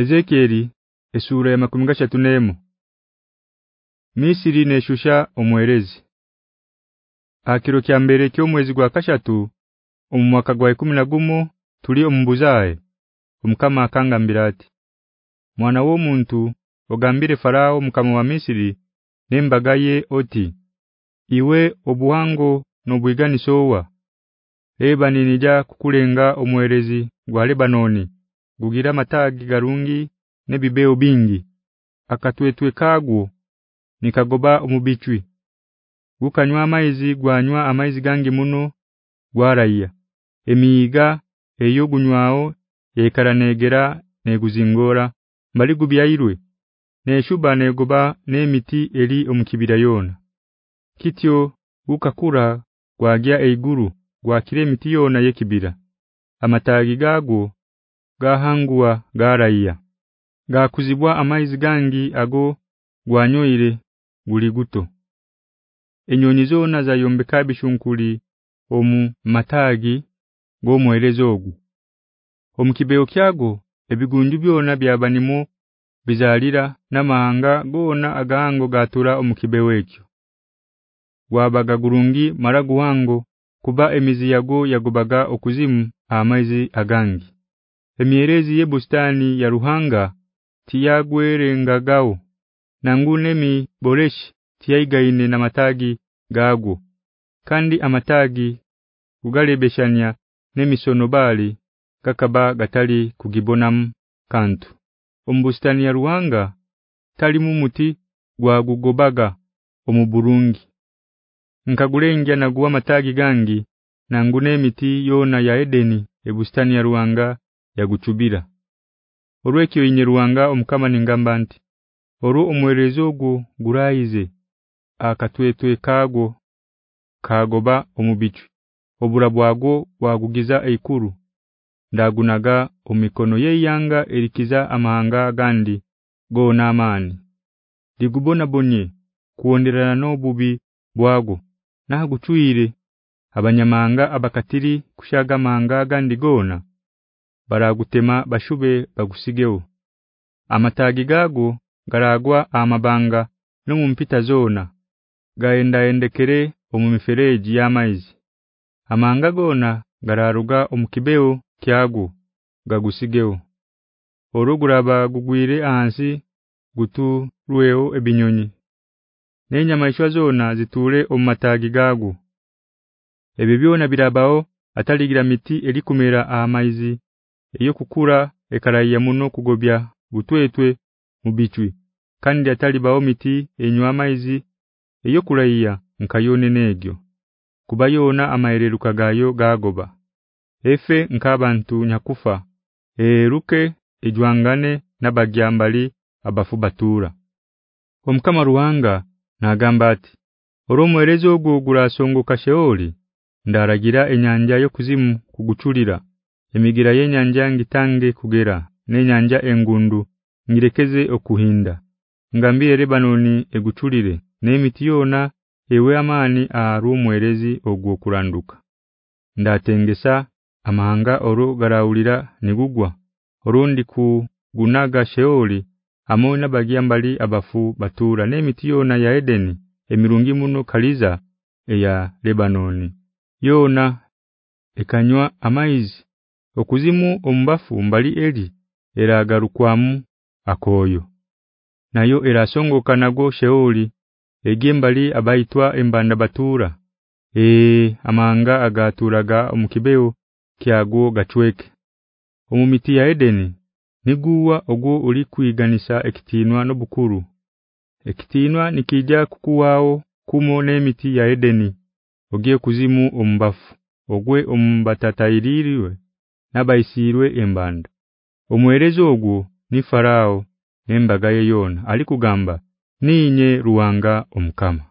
Ezekieli esura ya makumigasha tunemu Misiri neshusha omwerezi Akiro kya mbere kyo mwezi gwa kashatu omwaka gwa 11 tuli ombuzaye omkama akanga mbirati mwana wo muntu ogambire farao omkama wa Misiri nembagaye oti iwe obuhango nobwiganisowa Eba ninija kukulenga omwerezi gwa Lebanoni gugira matagi garungi nebibeo bingi akatwetwe kagwo nikagoba omubichwi gukanywa amaizi gwanywa amaizi gangi muno gwaraiya emiyiga eyo gunywao yekaranegera neguzingora mali gubyayirwe neshuba negoba nemiti eri omukibira yona kityo gukakura gwagya eiguru gwakire emiti yona yekibira amatagi gago gahangua garaiya gakuzibwa amaizi gangi ago gwanyoire guliguto enyonyizona za yombekabi shunkuli omu matagi gomwerezo ogu omukibeyo kyago ebigundu byona byabanimo bizalira namanga gona agango gatura omukibeyo ekyo wabagagurungi maragu wango kuba emizi yago yagobaga okuzimu amaizi agangi emyerezi yebustani ya ruhanga tiyagwerengagawo mi boreshi tiyaigaine na matagi gagu kandi amatagi ugalebeshanya nemisonobali kakaba gatali kugibonam kantu ombustani ya ruhanga talimu muti gwa gugobaga omuburungi nkagulengya naguwa matagi gangi nangune miti yona ya Edeni ebustani ya ruhanga yagucubira olwekyo inyiruwanga omukama ningamba nti oru omwerezo gu gurayize akatwetwe kago kagoba omubichu obura bwago bwagugiza eikuru ndagunaga omikono yeyanga erikiza amahanga agandi go namani ligubona bonye kuonderana nobubi bwago nagucuire abanyamanga abakatiri kushaga manga agandi gona baragutema bashube bagusigeo amatagi gago garagwa amabanga no mumpita zona gaenda endekere omumifereji ya maize amangagona gararuga omukibeo kyagu gagusigeo oruguraba gugwire ansi gutu rweo ebinyonyi nenya maishwa zona zitule omatagi gago ebibyona birabao Ataligira miti eri kumera amaizi eyo kukura ekalaiya muno kugobya butwetwe mubichwe kandi atali baomiti enywa maize eyo kulaiya nkayone negyo kubayona amaereruka gayo gagoba efe nkabantu nyakufa eruke ejwangane nabagyambali abafu batura omkama ruwanga nagambati oromwerezo ogugura songo kasheoli ndaragira enyanja yo kuzimu kuguchulira emigira y'enyanja ngitange kugera n'enyanja engundu ngirekeze okuhinda ngambire Lebanoni eguculire n'emiti yona ewe amani arumwerezi kuranduka ndatengesa amahanga oru garawulira nigugwa orundi ku gunaga sheoli amona mbali abafu batura n'emiti yona ya Edeni emirungi muno kaliza ya Lebanoni yona ekanywa amaizi okuzimu omubafu mbali eri eragarukwamu akoyo nayo erasongoka nago sheuli egembali abaitwa embanda batura e amanga agaturaga omukibeo kyago gachweke omumiti ya edeni niguwa ogwo ulikuiganisha ekitinwa nobukuru ekitinwa nikija kukuwao kumo nemiti ya edeni ogie kuzimu ombafu ogwe ombatatairiwe nabaisirwe embanda omwerezo ogwo ni farao nembaga yona alikugamba ninye ruwanga omukama